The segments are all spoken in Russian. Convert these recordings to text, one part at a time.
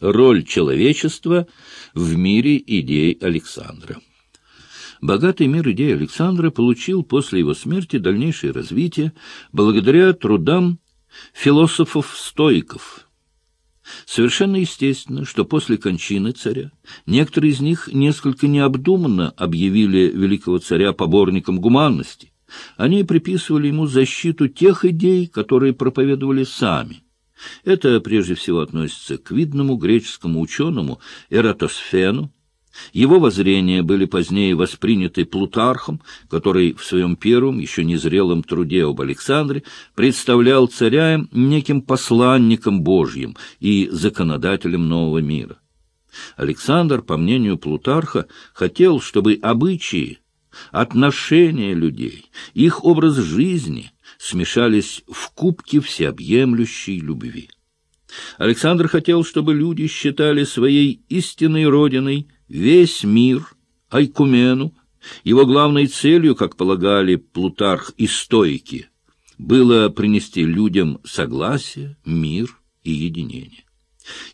Роль человечества в мире идей Александра. Богатый мир идей Александра получил после его смерти дальнейшее развитие благодаря трудам философов-стоиков. Совершенно естественно, что после кончины царя некоторые из них несколько необдуманно объявили великого царя поборником гуманности. Они приписывали ему защиту тех идей, которые проповедовали сами. Это прежде всего относится к видному греческому ученому Эратосфену, его воззрения были позднее восприняты Плутархом, который в своем первом, еще незрелом труде об Александре представлял царя неким посланником Божьим и законодателем нового мира. Александр, по мнению Плутарха, хотел, чтобы обычаи, отношения людей, их образ жизни смешались в кубке всеобъемлющей любви. Александр хотел, чтобы люди считали своей истинной родиной – весь мир, Айкумену, его главной целью, как полагали Плутарх и стойки, было принести людям согласие, мир и единение.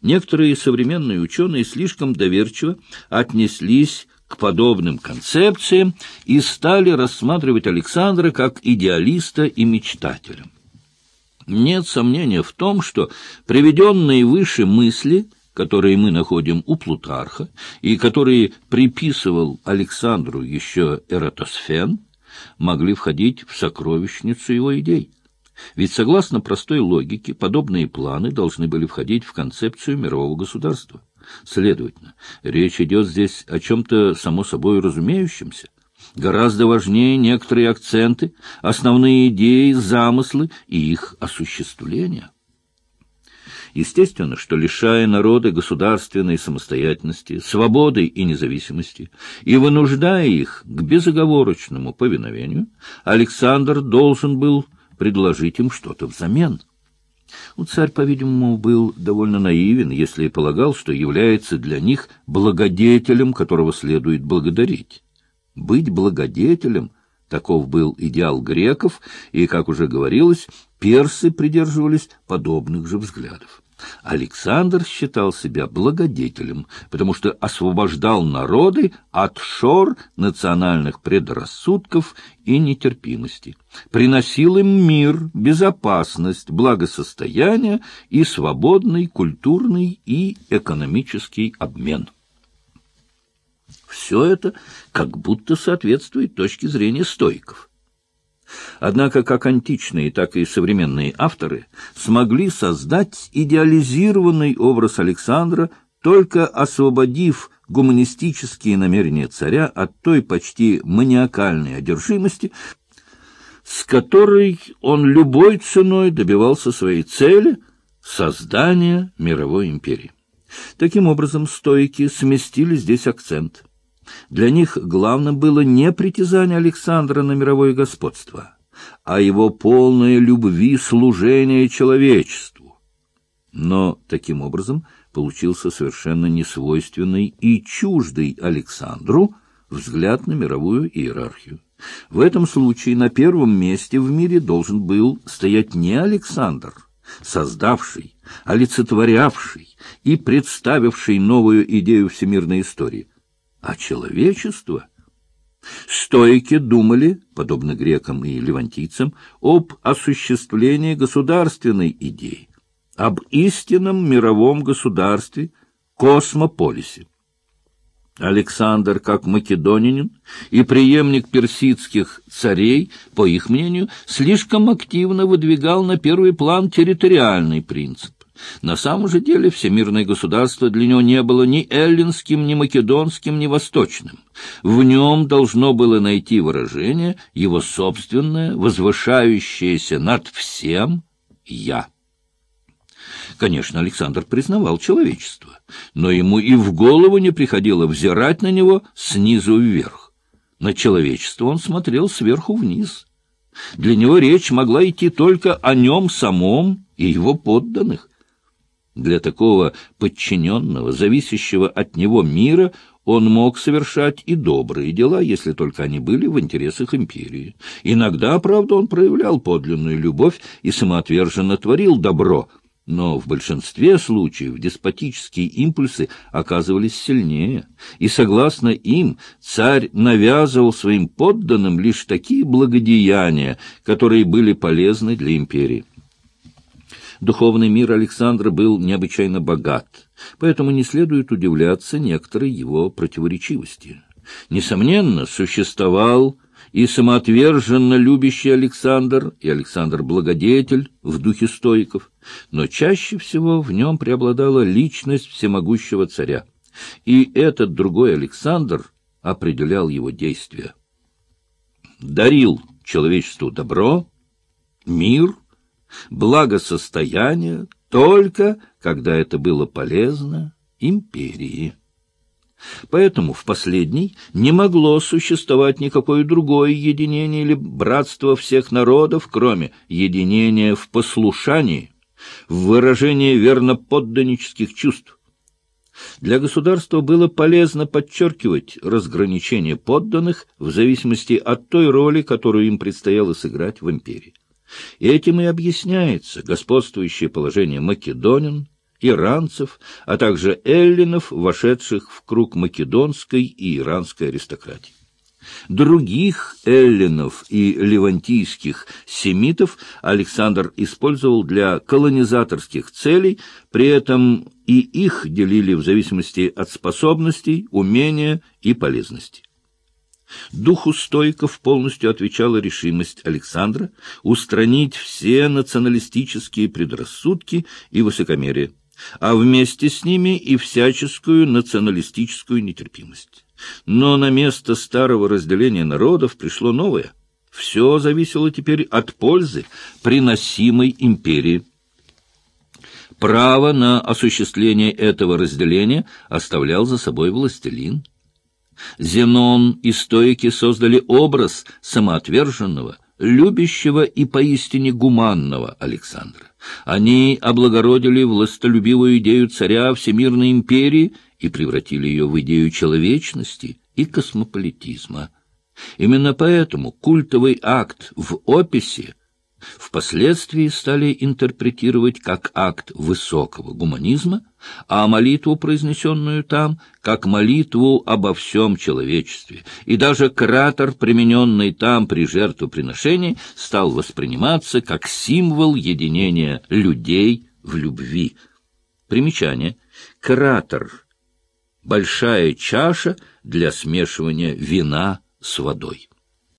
Некоторые современные ученые слишком доверчиво отнеслись подобным концепциям и стали рассматривать Александра как идеалиста и мечтателя. Нет сомнения в том, что приведенные выше мысли – которые мы находим у Плутарха и которые приписывал Александру еще Эратосфен, могли входить в сокровищницу его идей. Ведь, согласно простой логике, подобные планы должны были входить в концепцию мирового государства. Следовательно, речь идет здесь о чем-то само собой разумеющемся. Гораздо важнее некоторые акценты, основные идеи, замыслы и их осуществление. Естественно, что лишая народа государственной самостоятельности, свободы и независимости, и вынуждая их к безоговорочному повиновению, Александр должен был предложить им что-то взамен. Ну, царь, по-видимому, был довольно наивен, если полагал, что является для них благодетелем, которого следует благодарить. Быть благодетелем — таков был идеал греков, и, как уже говорилось, персы придерживались подобных же взглядов. Александр считал себя благодетелем, потому что освобождал народы от шор национальных предрассудков и нетерпимости, приносил им мир, безопасность, благосостояние и свободный культурный и экономический обмен. Все это как будто соответствует точке зрения стойков. Однако как античные, так и современные авторы смогли создать идеализированный образ Александра, только освободив гуманистические намерения царя от той почти маниакальной одержимости, с которой он любой ценой добивался своей цели — создания мировой империи. Таким образом, стойки сместили здесь акцент — для них главным было не притязание Александра на мировое господство, а его полное любви служение человечеству. Но таким образом получился совершенно несвойственный и чуждый Александру взгляд на мировую иерархию. В этом случае на первом месте в мире должен был стоять не Александр, создавший, олицетворявший и представивший новую идею всемирной истории, а человечество. Стойки думали, подобно грекам и левантийцам, об осуществлении государственной идеи, об истинном мировом государстве, космополисе. Александр, как македонянин и преемник персидских царей, по их мнению, слишком активно выдвигал на первый план территориальный принцип. На самом же деле всемирное государство для него не было ни эллинским, ни македонским, ни восточным. В нем должно было найти выражение его собственное, возвышающееся над всем «я». Конечно, Александр признавал человечество, но ему и в голову не приходило взирать на него снизу вверх. На человечество он смотрел сверху вниз. Для него речь могла идти только о нем самом и его подданных. Для такого подчиненного, зависящего от него мира, он мог совершать и добрые дела, если только они были в интересах империи. Иногда, правда, он проявлял подлинную любовь и самоотверженно творил добро, Но в большинстве случаев деспотические импульсы оказывались сильнее, и, согласно им, царь навязывал своим подданным лишь такие благодеяния, которые были полезны для империи. Духовный мир Александра был необычайно богат, поэтому не следует удивляться некоторой его противоречивости. Несомненно, существовал и самоотверженно любящий Александр, и Александр-благодетель в духе стоиков, но чаще всего в нем преобладала личность всемогущего царя, и этот другой Александр определял его действия. Дарил человечеству добро, мир, благосостояние, только когда это было полезно империи. Поэтому в последней не могло существовать никакое другое единение или братство всех народов, кроме единения в послушании, в выражении верноподданнических чувств. Для государства было полезно подчеркивать разграничение подданных в зависимости от той роли, которую им предстояло сыграть в империи. Этим и объясняется господствующее положение македонин, иранцев, а также эллинов, вошедших в круг македонской и иранской аристократии. Других эллинов и левантийских семитов Александр использовал для колонизаторских целей, при этом и их делили в зависимости от способностей, умения и полезности. Духу стойков полностью отвечала решимость Александра устранить все националистические предрассудки и высокомерие а вместе с ними и всяческую националистическую нетерпимость. Но на место старого разделения народов пришло новое. Все зависело теперь от пользы, приносимой империи. Право на осуществление этого разделения оставлял за собой властелин. Зенон и стоики создали образ самоотверженного, любящего и поистине гуманного Александра. Они облагородили властолюбивую идею царя Всемирной империи и превратили ее в идею человечности и космополитизма. Именно поэтому культовый акт в описи впоследствии стали интерпретировать как акт высокого гуманизма, а молитву, произнесенную там, как молитву обо всем человечестве, и даже кратер, примененный там при жертвоприношении, стал восприниматься как символ единения людей в любви. Примечание. Кратер — большая чаша для смешивания вина с водой.